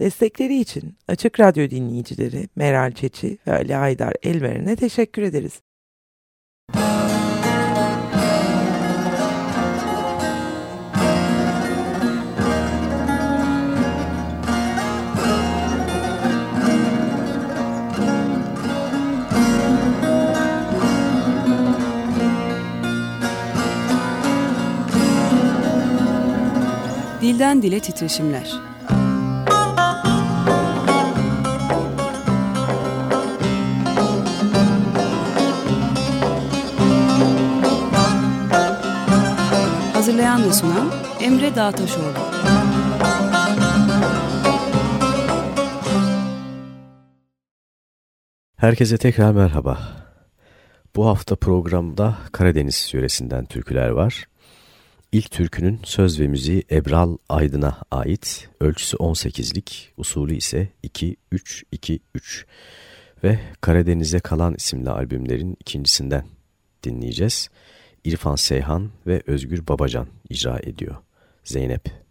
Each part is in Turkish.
Destekleri için Açık Radyo dinleyicileri Meral Çeçi ve Ali Aydar Elveren'e teşekkür ederiz. Dilden Dile Titreşimler Hazırlayan sunan Emre Dağtaşoğlu. Herkese tekrar merhaba. Bu hafta programda Karadeniz yöresinden türküler var. İlk türkünün söz ve müziği Ebral Aydın'a ait. Ölçüsü 18'lik, usulü ise 2-3-2-3 ve Karadeniz'e kalan isimli albümlerin ikincisinden dinleyeceğiz. İrfan Seyhan ve Özgür Babacan icra ediyor. Zeynep.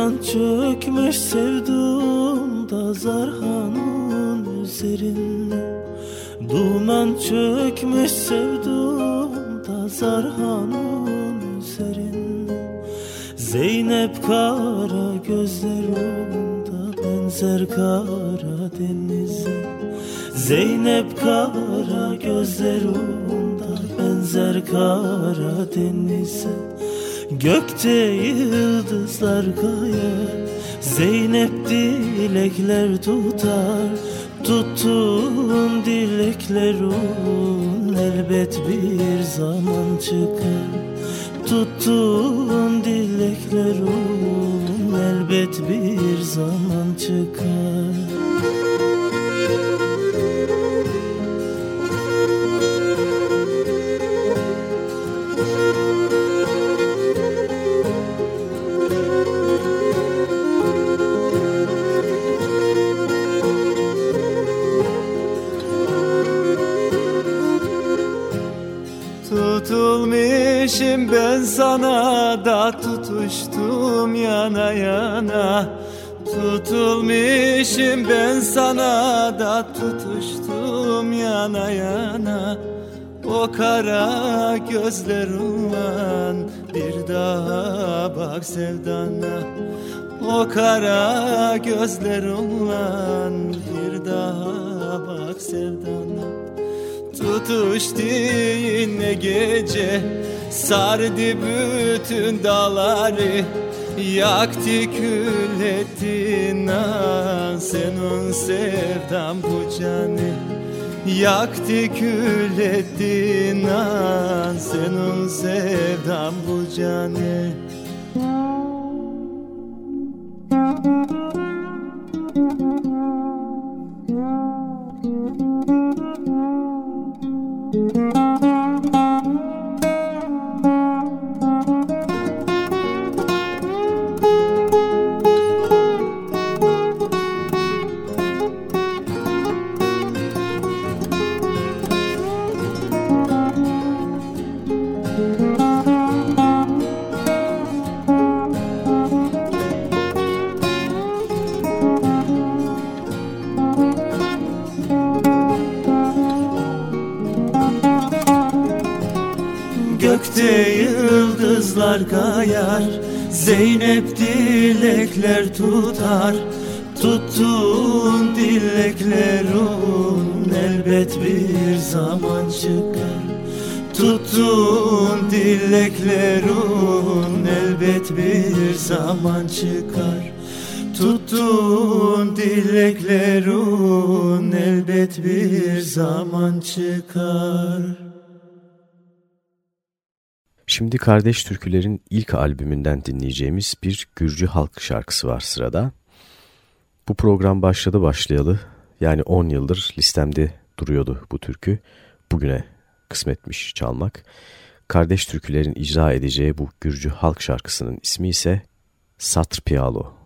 Duman çökmüş sevdumda zarhanın üzerinde. Duman çökmüş sevdumda zarhanın üzerinde. Zeynep kara gözlerinde benzer kara denize. Zeynep kara gözlerinde benzer kara denize Gökte yıldızlar kayar Zeynep dilekler tutar. Tuttuğun dileklerin elbet bir zaman çıkar. Tuttuğun dileklerin elbet bir zaman çıkar Tutulmuşum ben sana da tutuştum yana yana. Tutulmuşum ben sana da tutuştum yana yana. O kara gözlerinle bir daha bak sevdana. O kara gözlerinle bir daha bak sevdana. Tutuştu yine gece Sardı bütün dağları Yaktı kül etti nan Senin sevdam bu canı Yaktı kül etti nan Senin sevdam bu canı. Gökte yıldızlar kayar Zeynep dilekler tutar. Tuttuğun dileklerin elbet bir zaman çıkar. Tuttuğun dileklerin elbet bir zaman çıkar. Tuttuğun dileklerin elbet bir zaman çıkar Şimdi Kardeş Türküler'in ilk albümünden dinleyeceğimiz bir Gürcü halk şarkısı var sırada. Bu program başladı başlayalı yani 10 yıldır listemde duruyordu bu türkü. Bugüne kısmetmiş çalmak. kardeş türkülerin icra edeceği bu Gürcü halk şarkısının ismi ise Satr Piyalo.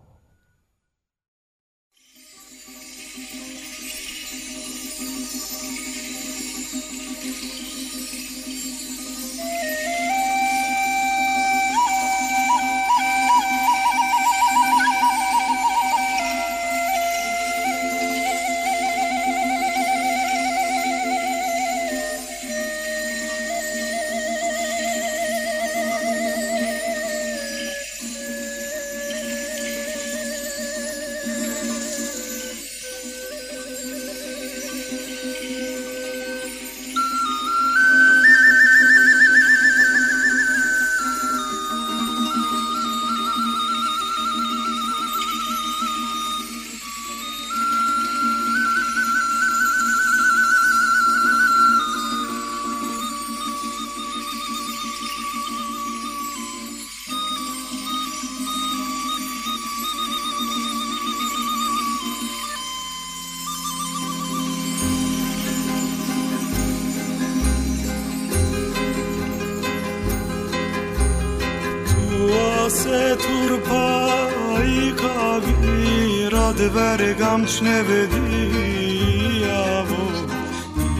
იმად ვერ გამჩნევდიავო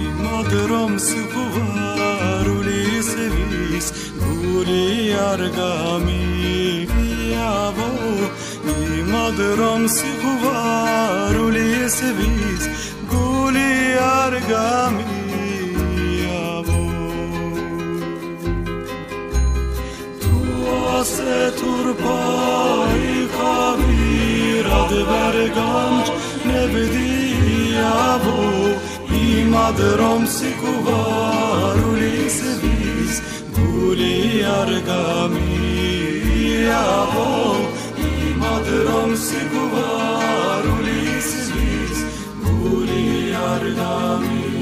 იმად რომ სიყვარული სევის გული არ გამიავო იმად რომ სიყვარული სევის გული არ გამიავო ასე თურფაი ხარ ვერად ვერ გამჩნევდიავო იმად რომ სიკუვარულის ვის გული არ გამიავო იმად რომ სიკუვარულის ვის გული არ გამიავო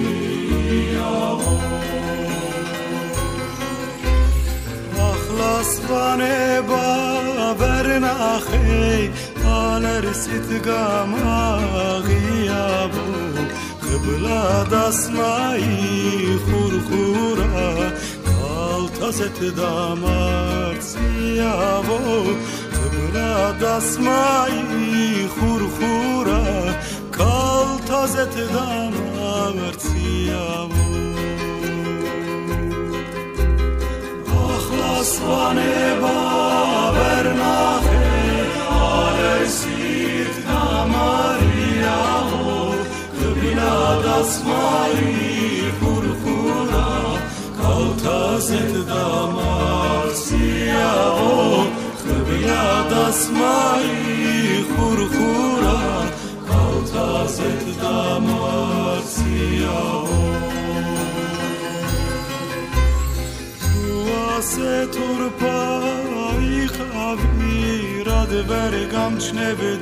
ახლასვანება ვერ ნახე სით გამაღიაბო ყბლა დასმაი ხურხურა ქალთასეთ დამარციავო ყბლა დასმაი ხურხურა ქალთასეთ დამარციავო ახლა სვანება ვერ ნახე Sfânta Maria, o, că biladas Marii purpura, cautased da Marcia, o, că biladas Marii purpura, cautased da Marcia, o. Tu asetur pari, khavira de vergam çnevediavo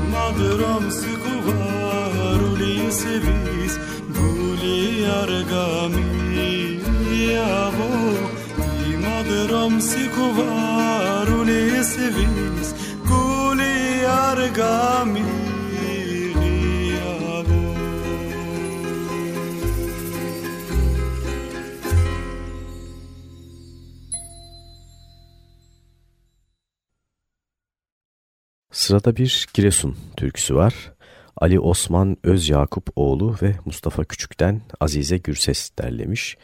imadrom sikuvaruli sevis guli argami yavo imadrom sikuvaruli sevis guli argami Sırada bir Giresun türküsü var. Ali Osman Öz Yakup oğlu ve Mustafa Küçük'ten Azize Gürses derlemiş.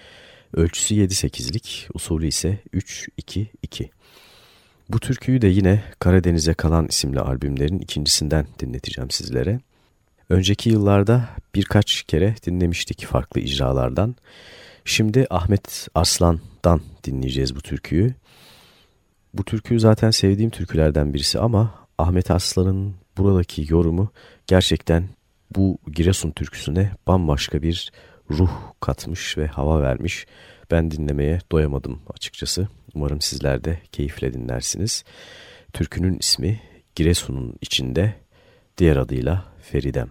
Ölçüsü 7-8'lik, usulü ise 3-2-2. Bu türküyü de yine Karadeniz'e kalan isimli albümlerin ikincisinden dinleteceğim sizlere. Önceki yıllarda birkaç kere dinlemiştik farklı icralardan. Şimdi Ahmet Arslan'dan dinleyeceğiz bu türküyü. Bu türküyü zaten sevdiğim türkülerden birisi ama Ahmet Aslan'ın buradaki yorumu gerçekten bu Giresun türküsüne bambaşka bir ruh katmış ve hava vermiş. Ben dinlemeye doyamadım açıkçası. Umarım sizler de keyifle dinlersiniz. Türkünün ismi Giresun'un içinde, diğer adıyla Feridem.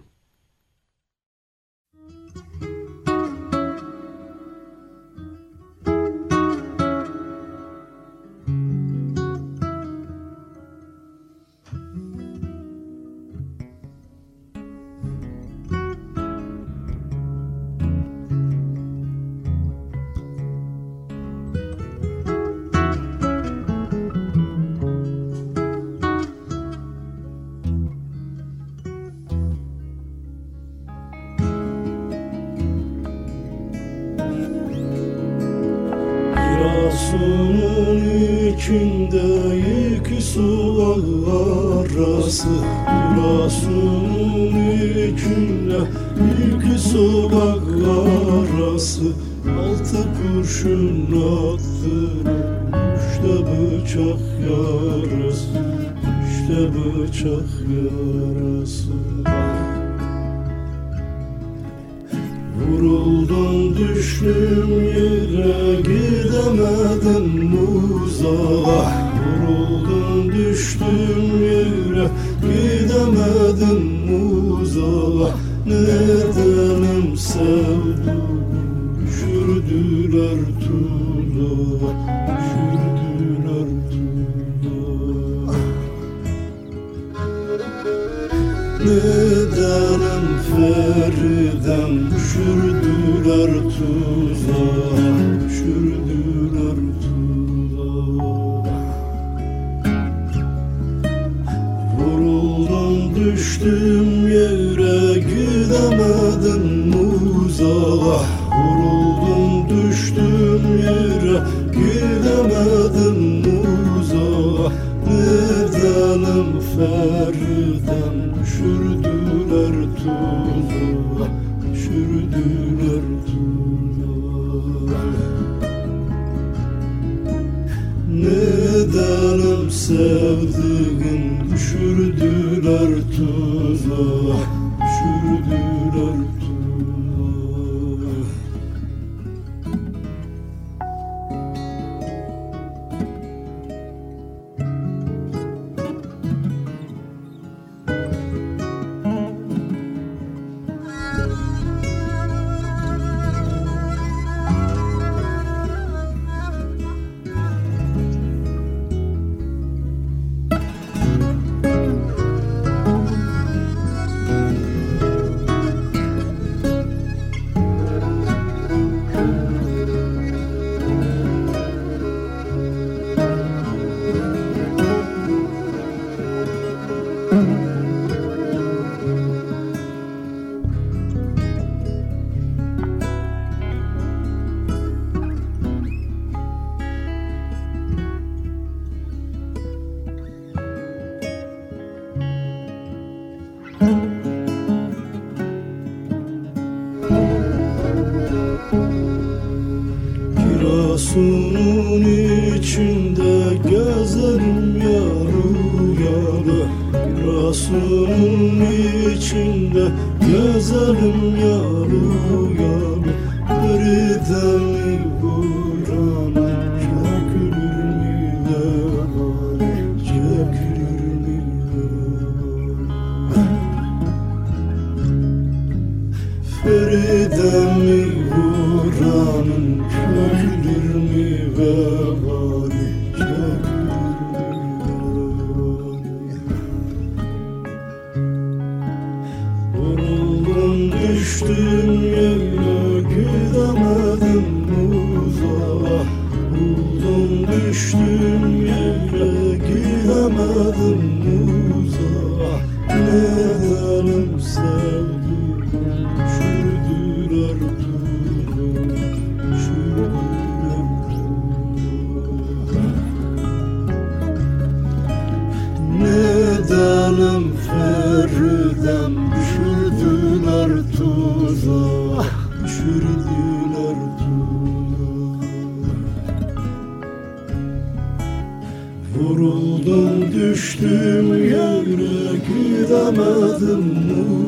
hanedanım Feridem Düşürdüler tuzağa Düşürdüler tuzağa. Vuruldum düştüm yere Gidemedim uzağa Vuruldum düştüm yere Gidemedim uzağa Nedenim Feridem tuzağa Sürdüler tuzağa Nedenim düşürdüler? Vuruldum düştüm yere gidemedim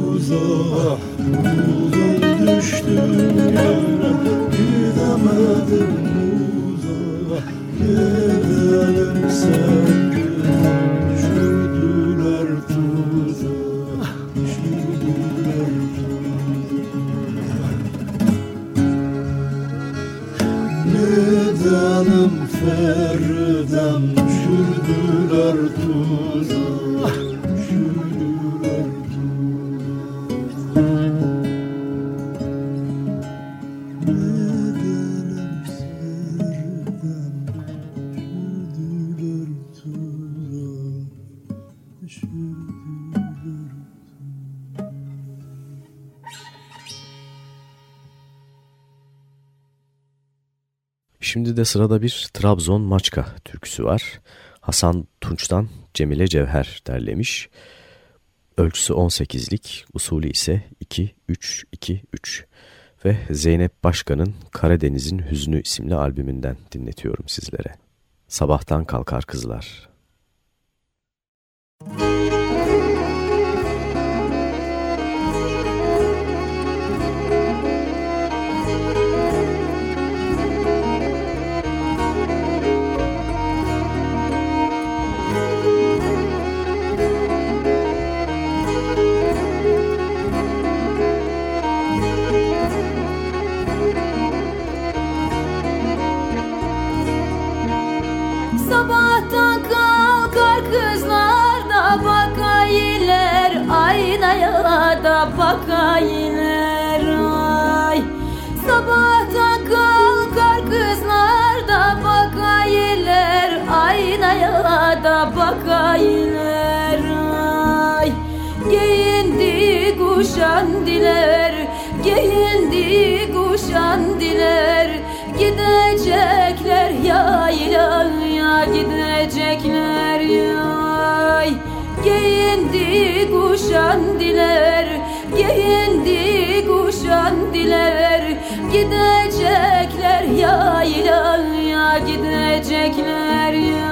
uzağa. Vuruldum düştüm yere gidemedim uzağa. Gidelim sen gülüm Şimdi sırada bir Trabzon Maçka türküsü var. Hasan Tunç'tan Cemile Cevher derlemiş. Ölçüsü 18'lik, usulü ise 2-3-2-3 ve Zeynep Başkan'ın Karadeniz'in Hüznü isimli albümünden dinletiyorum sizlere. Sabahtan kalkar kızlar. Müzik da bakaylar ay Sabahta kalkar kızlar da bakaylar Aynaya da bakaylar ay Giyindi kuşandiler Giyindi kuşandiler Gidecekler yaylaya Gidecekler. Yay Giyindi kuşandiler Giyindi kuşandiler Gidecekler yaylaya Gidecekler yay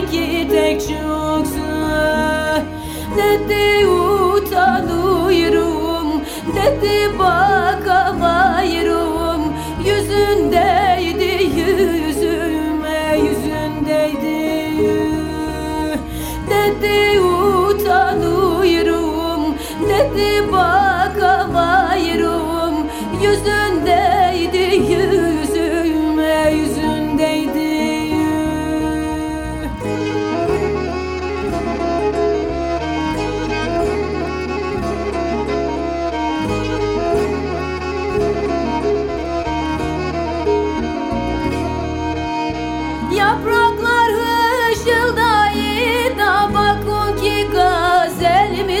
Sözüme da iki tek çoksun. Dedi utanıyorum Dedi bakamayırım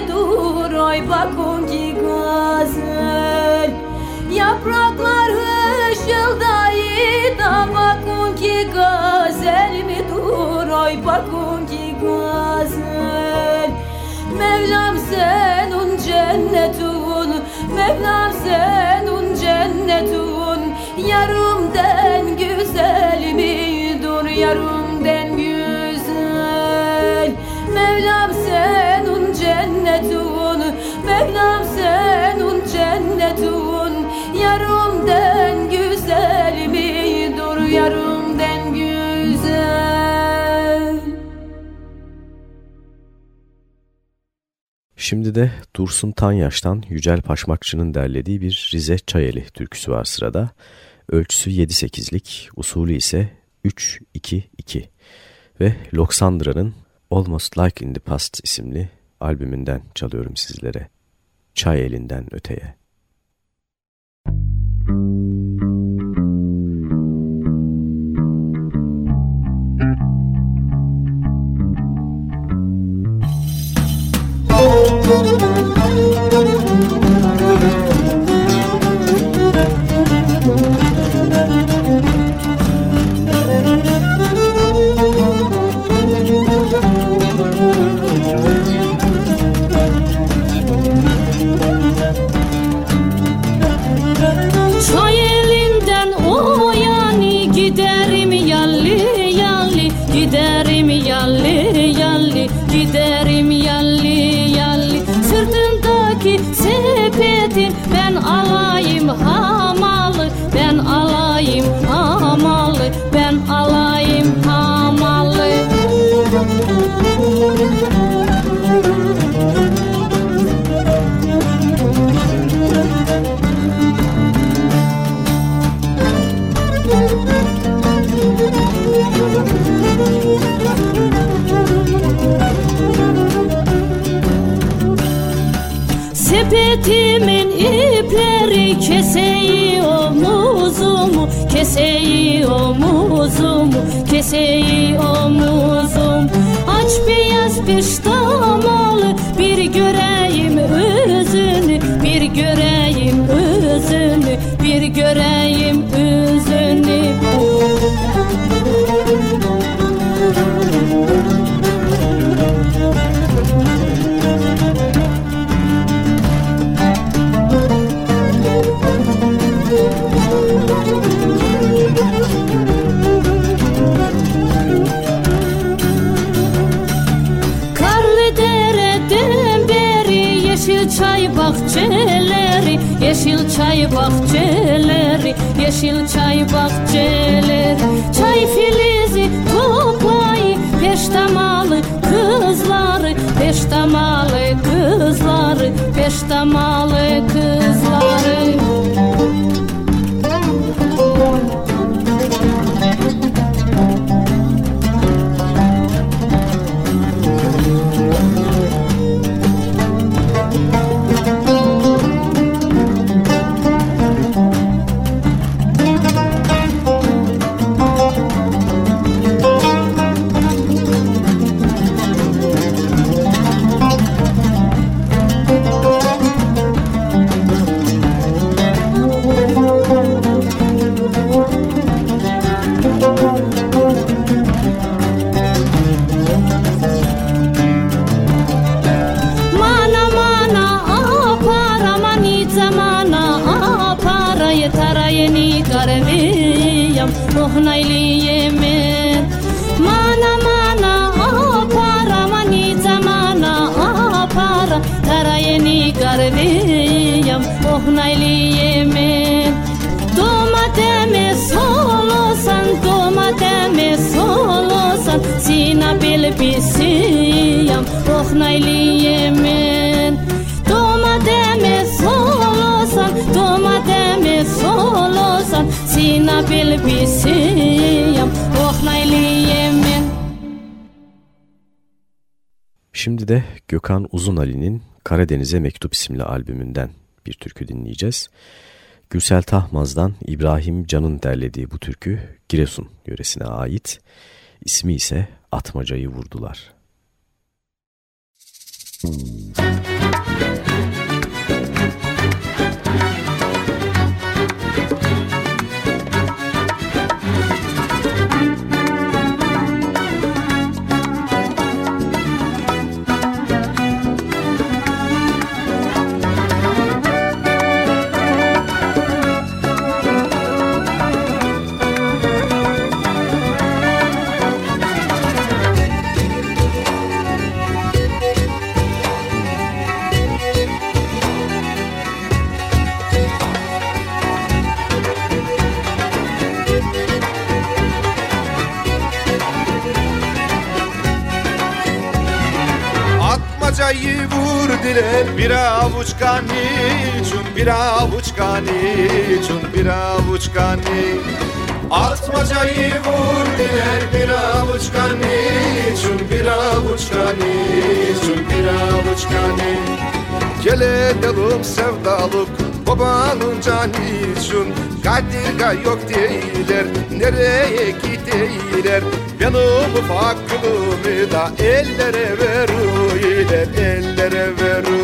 gazel mi dur oy bakun ki gazel. Yapraklar hışıldayı da bakun ki gazel. Mi dur oy bakun ki gazel. Mevlam senun cennetun Mevlam senun cennetun. Yarımden güzel cennetun Yarımden güzel mi dur yarımden güzel Şimdi de Dursun Tanyaş'tan Yücel Paşmakçı'nın derlediği bir Rize Çayeli türküsü var sırada. Ölçüsü 7-8'lik, usulü ise 3-2-2 ve Loksandra'nın Almost Like in the Past isimli albümünden çalıyorum sizlere. Çay elinden öteye. Müzik omuzumu keseyi omuzum. Aç beyaz piştamalı bir göreyim özünü bir göreyim özünü bir göreyim Yeşil çay bahçeleri Yeşil çay bahçeleri. Çay filizi toplayı Peştemalı kızları. Peştemalı kızları Peştemalı kızları sina bilbisiyam yemen Domateme solosan domateme solosan sina bilbisiyam rohnayli yemen Şimdi de Gökhan Uzunali'nin Karadeniz'e Mektup isimli albümünden bir türkü dinleyeceğiz. Gürsel Tahmaz'dan İbrahim Can'ın derlediği bu türkü Giresun yöresine ait. İsmi ise Atmacayı Vurdular. Atmacayı vurdiler bir avuç kaniçun Bir avuç kaniçun bir avuç kani Atmacayı vurdiler bir avuç kaniçun Bir avuç kaniçun bir avuç kani Gel edelim sevdalık babanın caniçun Kadirga yok değiller. Nereye gideyler Benim ufaklığımı da ellere veruyorlar ellere veru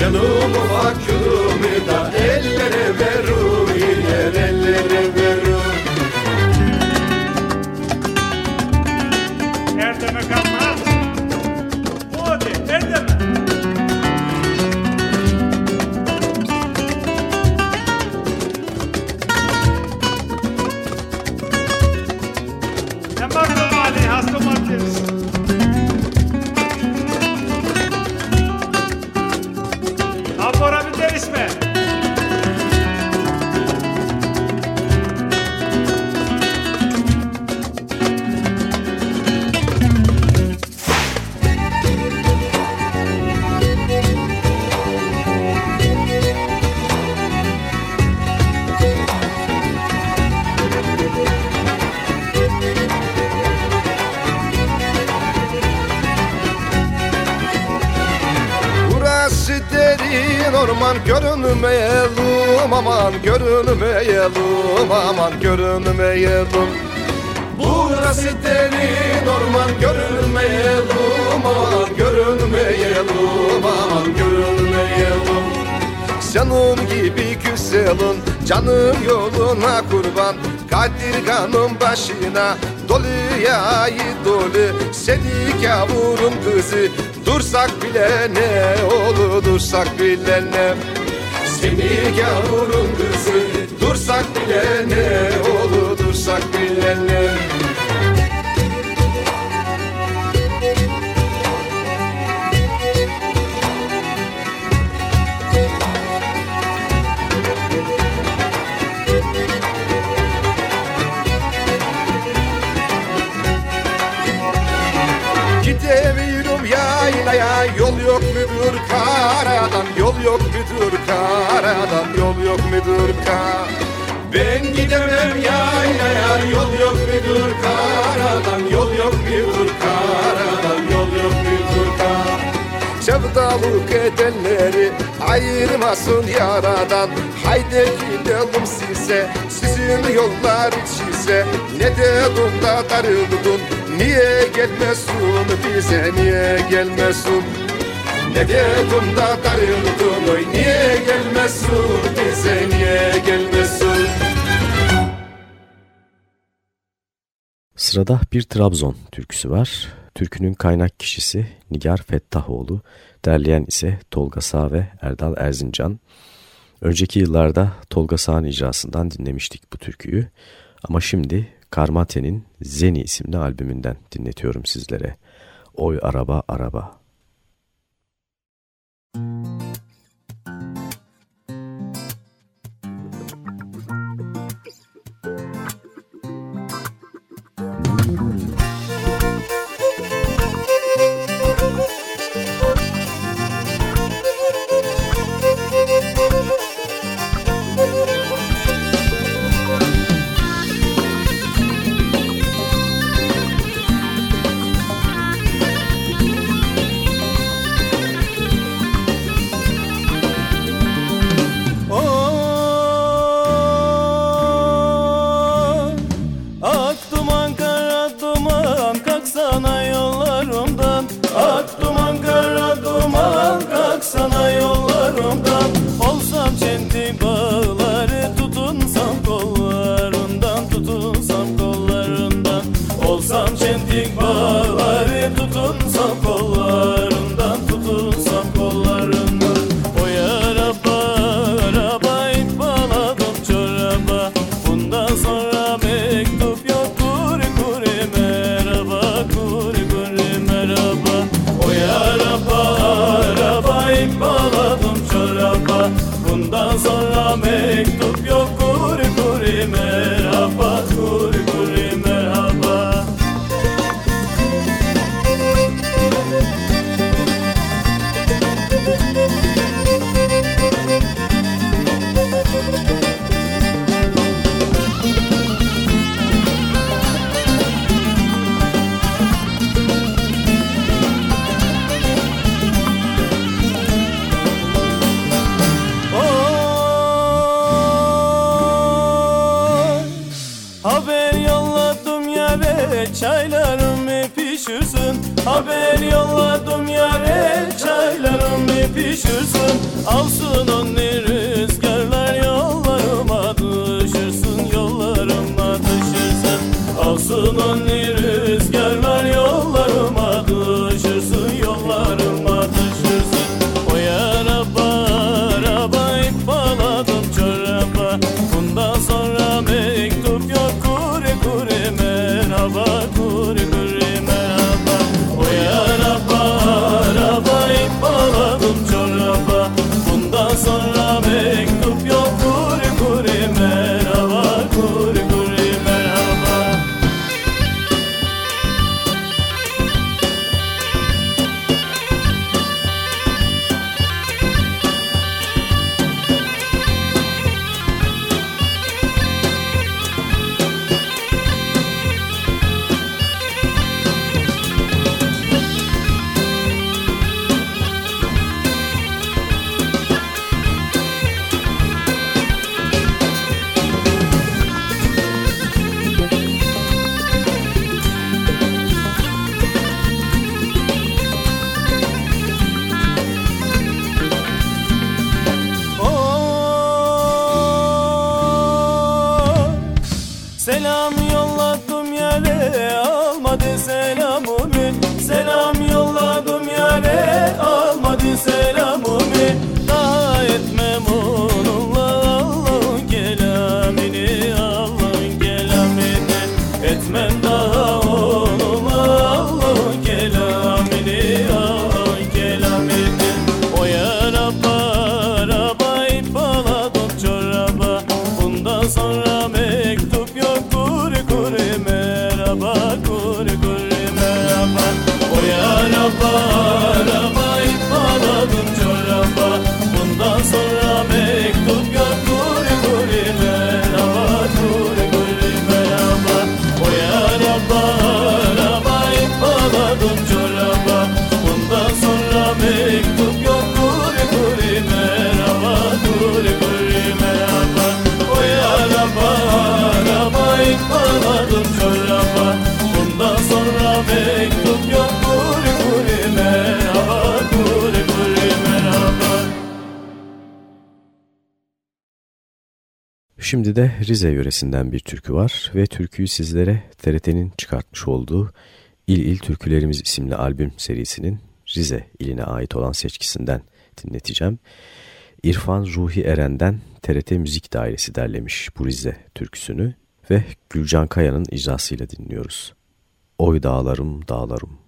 Benim ufaklığımı da görünmeyelim Burası derin orman görünmeyelim aman görünmeyelim aman görünmeyelim Canım gibi güzelin canım yoluna kurban. Kadir kanım başına dolu yayı dolu. Seni kavurum kızı dursak bile ne olur dursak bile ne? Seni kavurum kızı dursak bile ne olur Gidemiyorum yaylaya yol yok mudur karadan? Yol yok mudur karadan? Yol yok mudur kar Ben gidemem yaylaya yol karadan Yol yok mudur karadan yol yok mudur kar Sevdalık edenleri ayırmasın yaradan. Haydi gidelim size sizin yollar içise Ne dedim da darıldın niye gelmesin bize niye gelmesin? Ne dedim da darıldın oy niye gelmesin bize niye gelmesin Sırada bir Trabzon türküsü var. Türkünün kaynak kişisi Nigar Fettahoğlu, derleyen ise Tolga Sağ ve Erdal Erzincan. Önceki yıllarda Tolga Sağ'ın icrasından dinlemiştik bu türküyü. Ama şimdi Karmate'nin Zeni isimli albümünden dinletiyorum sizlere. Oy araba araba. Haber yolladım yare çaylarımı pişirsin. Alsın onu Şimdi de Rize yöresinden bir türkü var ve türküyü sizlere TRT'nin çıkartmış olduğu İl İl Türkülerimiz isimli albüm serisinin Rize iline ait olan seçkisinden dinleteceğim. İrfan Ruhi Eren'den TRT Müzik Dairesi derlemiş bu Rize türküsünü ve Gülcan Kaya'nın icrasıyla dinliyoruz. Oy dağlarım dağlarım.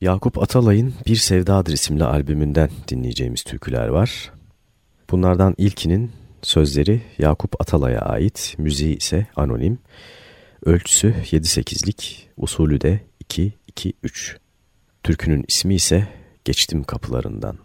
Yakup Atalay'ın Bir Sevdadır isimli albümünden dinleyeceğimiz türküler var. Bunlardan ilkinin sözleri Yakup Atalay'a ait, müziği ise anonim. Ölçüsü 7-8'lik, usulü de 2-2-3. Türkünün ismi ise Geçtim Kapılarından.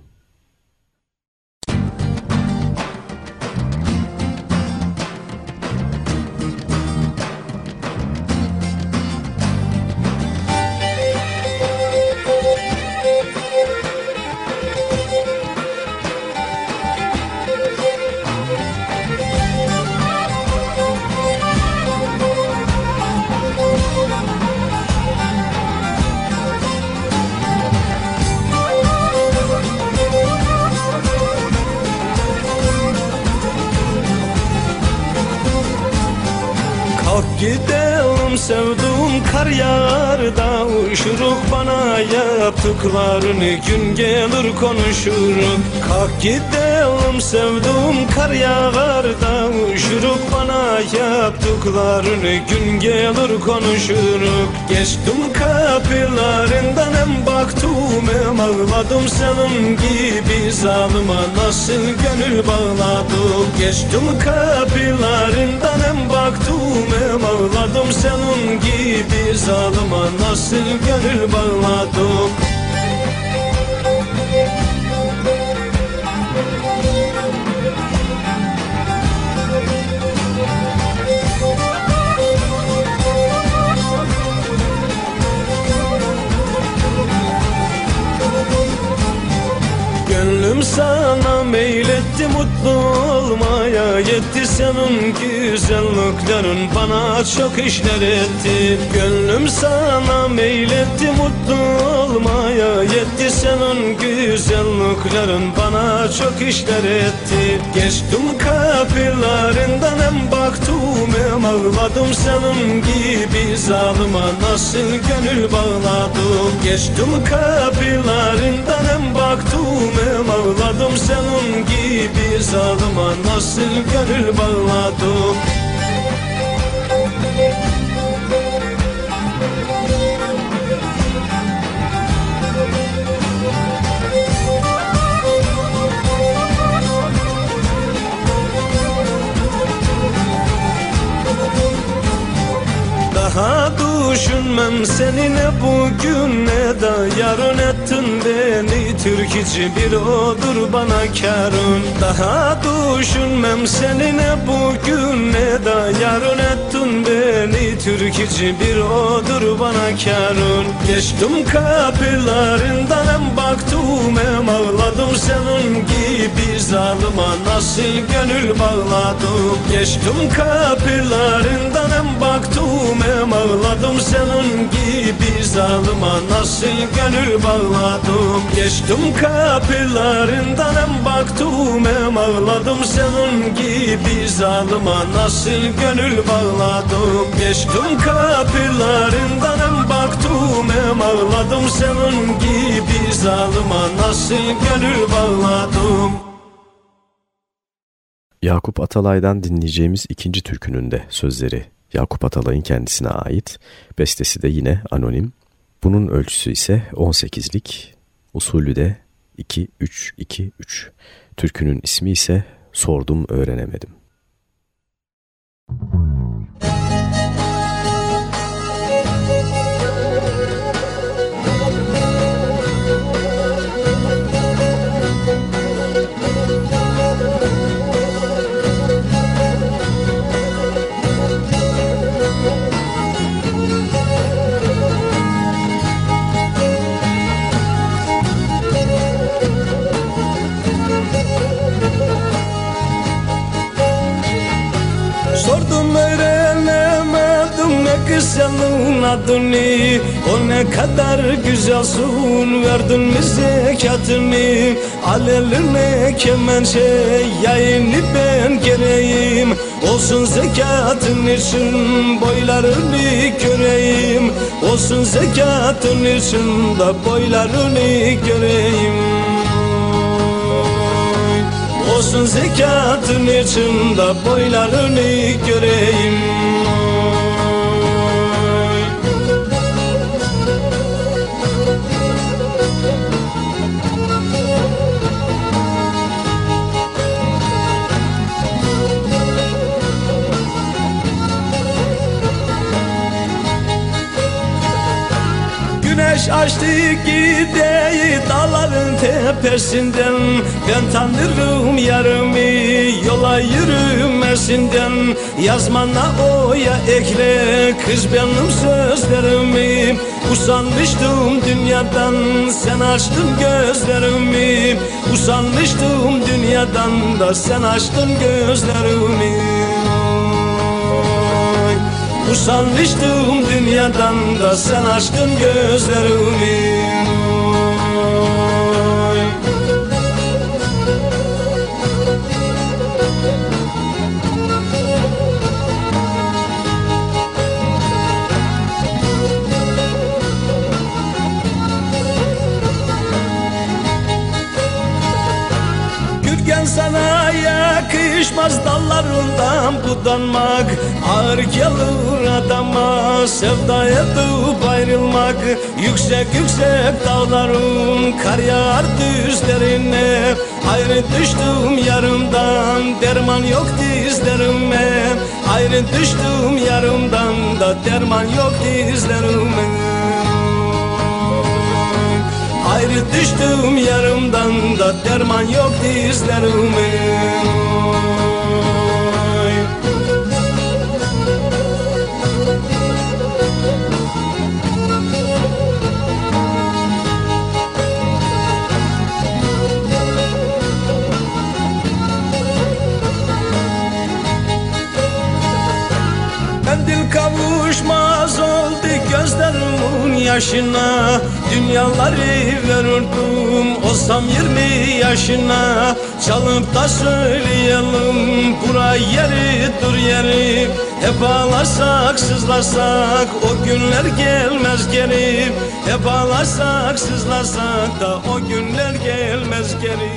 Yaptıklarını gün gelir konuşuruk Kalk gidelim sevduğum kar yağar da Uçuruk bana yaptıklarını gün gelir konuşuruk Geçtim kapılarından hem baktım hem ağladım Senin gibi zalıma nasıl gönül bağladım. Geçtim kapılarından hem baktım hem ağladım Senin gibi zalıma nasıl gönül bağladım sana meyletti mutlu olmaya. Yetti senin güzelliklerin. Bana çok işler etti. Gönlüm sana meyletti mutlu olmaya. Yetti senin güzelliklerin. Bana çok işler etti. Geçtim kapılarından hem baktım hem ağladım Senin gibi. Zalıma nasıl gönül bağladım? Geçtim kapılarından baktım. Ağladım Senin gibi. Zalıma nasıl gönül bağladım Daha düşünmem seni ne bugün ne de yarın ettin beni Türkici bir odur bana karın Daha düşünmem seni ne bugün ne de yarın ettin beni Türkici bir odur bana karın Geçtim kapılarından hem baktım hem ağladım. Senin gibi zalıma nasıl gönül bağladım? Geçtim kapılarından hem baktım hem ağladım. Senin gibi zalıma nasıl gönül bağladım? Geçtim kapılarından hem baktım hem ağladım. Senin gibi zalıma nasıl gönül bağladım Geçtim kapılarından hem baktım hem ağladım Senin gibi zalıma nasıl gönül bağladım Yakup Atalay'dan dinleyeceğimiz ikinci türkünün de sözleri Yakup Atalay'ın kendisine ait. Bestesi de anonim. Bunun ölçüsü ise 18'lik, usulü de 2-3-2-3. Türkünün ismi ise Sordum Öğrenemedim. Sordum güzelin adını O ne kadar güzelsin verdin mi zekatını Al eline kemençe yayını ben gereyim Olsun zekatın için boylarını göreyim. Olsun zekatın için da boylarını göreyim. Olsun zekatın içinde boylarını göreyim Güneş açtı gideyi dağların tepesinden. Ben tanırım yarımı yola yürümesinden. Yazmana oya ekle kız benim sözlerimi. Usanmıştım dünyadan sen açtın gözlerimi. Usanmıştım dünyadan da sen açtın gözlerimi Usanmıştım dünyadan da sen açtın gözlerimi Gürgen sana yakışmaz dallarından budanmak Ağır gelir adama sevda edip ayrılmak. Yüksek yüksek dağların kar yağar düzlerine. Ayrı düştüm yarımdan derman yok dizlerime. Ayrı düştüm yarımdan da derman yok dizlerime. Ayrı düştüm yarımdan da derman yok dizlerime yaşına Dünyaları verirdim Olsam yirmi yaşına Çalıp da söyleyelim Bura yeri dur yeri Hep ağlarsak sızlarsak O günler gelmez geri. Hep ağlarsak sızlarsak da O günler gelmez geri.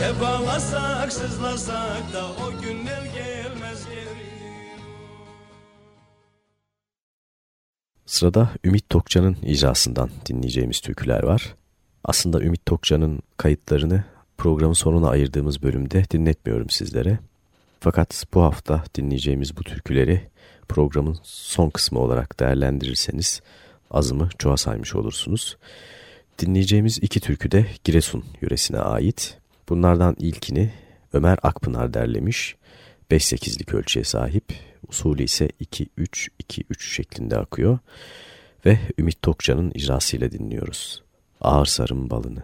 Hep ağlasak sızlasak da o Sırada Ümit Tokcan'ın icrasından dinleyeceğimiz türküler var. Aslında Ümit Tokcan'ın kayıtlarını programın sonuna ayırdığımız bölümde dinletmiyorum sizlere. Fakat bu hafta dinleyeceğimiz bu türküleri programın son kısmı olarak değerlendirirseniz azımı çoğa saymış olursunuz. Dinleyeceğimiz iki türkü de Giresun yöresine ait. Bunlardan ilkini Ömer Akpınar derlemiş. 5-8'lik ölçüye sahip. Usulü ise 2-3-2-3 şeklinde akıyor. Ve Ümit Tokcan'ın icrasıyla dinliyoruz. Ağır sarım balını.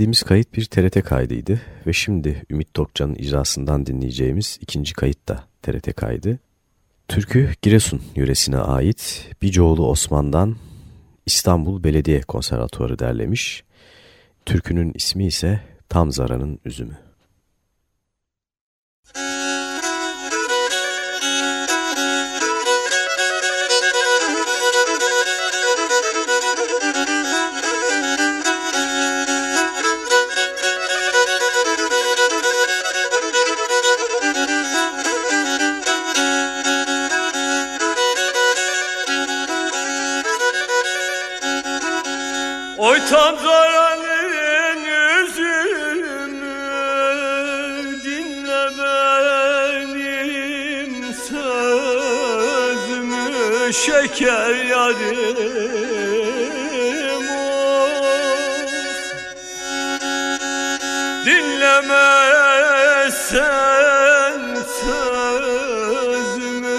Dinlediğimiz kayıt bir TRT kaydıydı ve şimdi Ümit Tokcan'ın icrasından dinleyeceğimiz ikinci kayıt da TRT kaydı. Türkü Giresun yöresine ait Bicoğlu Osman'dan İstanbul Belediye Konservatuarı derlemiş. Türkünün ismi ise Tam Zara'nın Üzümü. Çankara'nın üzümü dinle benim sözümü şeker yarim of dinlemezsen sözümü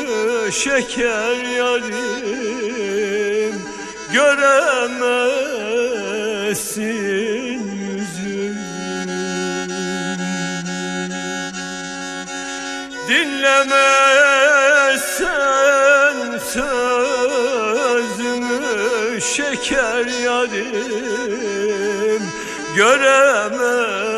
şeker Göremezsin Dinlemezsen sözümü şeker yarim. Göremezsin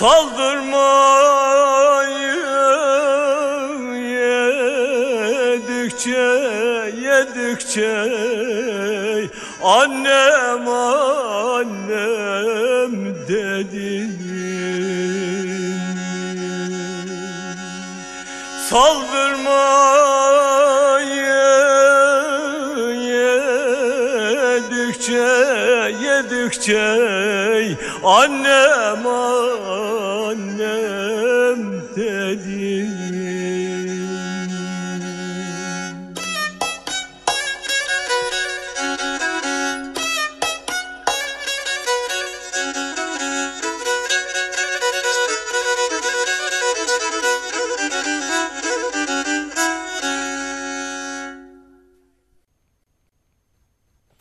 Saldırmayı yedikçe yedikçe Annem annem dedin Saldırmayı yedikçe yedikçe Annem annem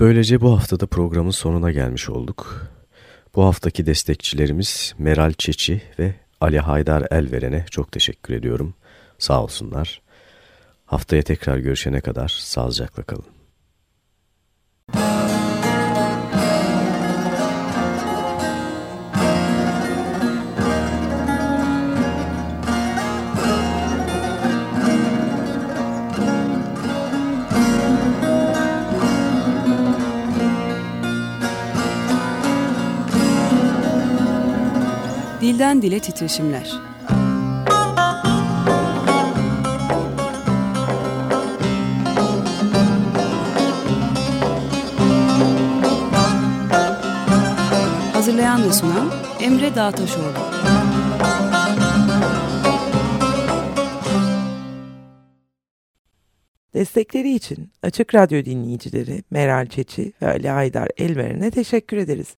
Böylece bu haftada programın sonuna gelmiş olduk. Bu haftaki destekçilerimiz Meral Çeçi ve Ali Haydar Elveren'e çok teşekkür ediyorum. Sağ olsunlar. Haftaya tekrar görüşene kadar sağlıcakla kalın. Dilden dile titreşimler. Hazırlayan ve sunan Emre Dağtaşoğlu. Destekleri için Açık Radyo dinleyicileri Meral Çeçi ve Ali Aydar Elveren'e teşekkür ederiz.